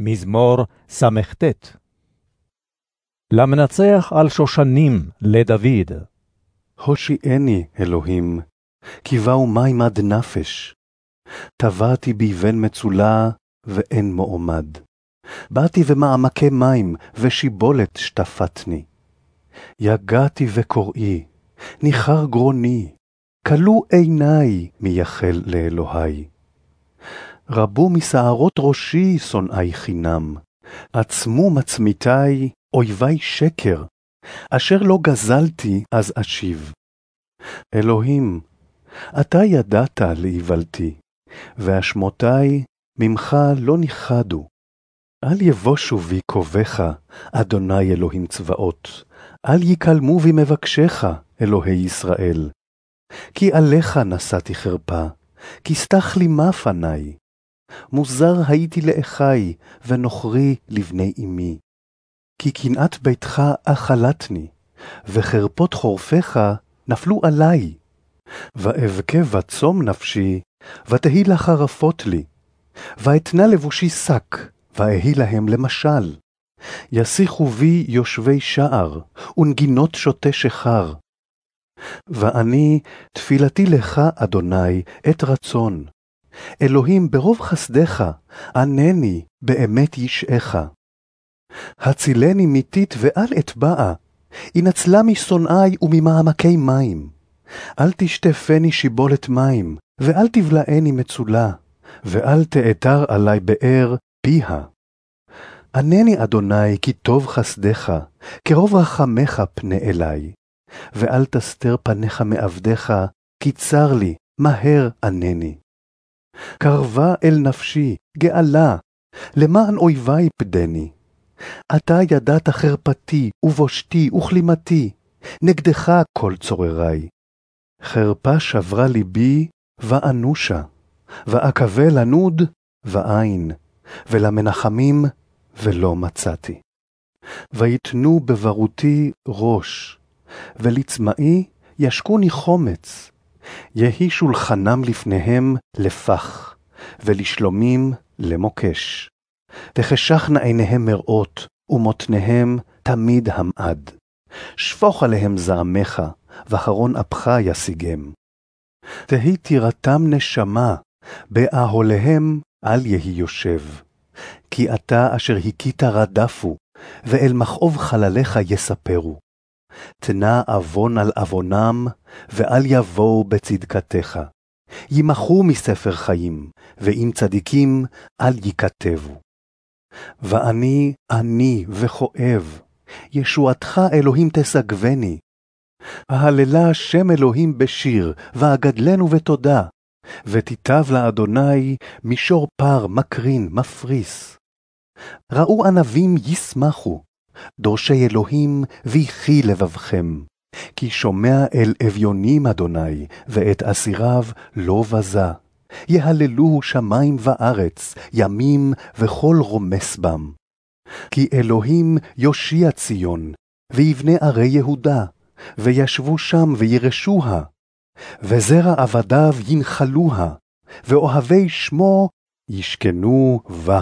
מזמור סט. למנצח על שושנים לדוד. הושיעני, אלוהים, כי באו מים עד נפש. טבעתי בי בן מצולה, ואין מועמד. באתי ומעמקי מים, ושיבולת שטפתני. יגעתי וקוראי, ניחר גרוני, כלו עיני מייחל לאלוהי. רבו משערות ראשי שונאי חינם, עצמו מצמיתי אויבי שקר, אשר לא גזלתי אז אשיב. אלוהים, אתה ידעת לאיוולתי, ואשמותי ממך לא נכחדו. אל יבושו בי קובך, אדוני אלוהים צבאות, אל יקלמו בי מבקשך, אלוהי ישראל. כי עליך נשאתי חרפה, כי סתח לי מה פניי. מוזר הייתי לאחי, ונוכרי לבני אמי. כי קנאת ביתך אכלתני, וחרפות חורפיך נפלו עלי. ואבכה וצום נפשי, ותהי לחרפות לי. ואתנה לבושי שק, ואהי להם למשל. יסיחו בי יושבי שער, ונגינות שוטה שחר. ואני, תפילתי לך, אדוני, את רצון. אלוהים, ברוב חסדך, ענני באמת ישעך. הצילני מיתית ואל אטבעה, הנצלה משונאי וממעמקי מים. אל תשטפני שיבולת מים, ואל תבלעני מצולה, ואל תאתר עלי באר פיה. ענני, אדוני, כי טוב חסדך, כרוב רחמך פנה אלי. ואל תסתר פניך מעבדיך, כי צר לי, מהר ענני. קרבה אל נפשי, גאלה, למען אויבי פדני. אתה ידעת חרפתי, ובושתי, וכלימתי, נגדך כל צוררי. חרפה שברה ליבי, ואנושה, ואקווה לנוד, ואין, ולמנחמים, ולא מצאתי. ויתנו בברותי ראש, ולצמאי ישקוני חומץ, יהי שולחנם לפניהם לפח, ולשלומים למוקש. תחשכנה עיניהם מראות, ומותניהם תמיד המעד. שפוך עליהם זעמך, וחרון אפך ישיגם. תהי טירתם נשמה, באהוליהם אל יהי יושב. כי אתה אשר הכית רדפו, ואל מכאוב חלליך יספרו. תנה עוון על עוונם, ואל יבואו בצדקתך. ימחו מספר חיים, ועם צדיקים אל ייכתבו. ואני עני וכואב, ישועתך אלוהים תסגבני. ההללה שם אלוהים בשיר, ואגדלנו בתודה, ותיטב לאדוני מישור פר מקרין מפריס. ראו ענבים ישמחו, דורשי אלוהים ויחי לבבכם. כי שומע אל אביונים אדוני, ואת אסיריו לא בזה. יהללוהו שמים וארץ, ימים וכל רומס בם. כי אלוהים יושיע ציון, ויבנה ערי יהודה, וישבו שם וירשוה. וזרע עבדיו ינחלוה, ואוהבי שמו ישכנו בה.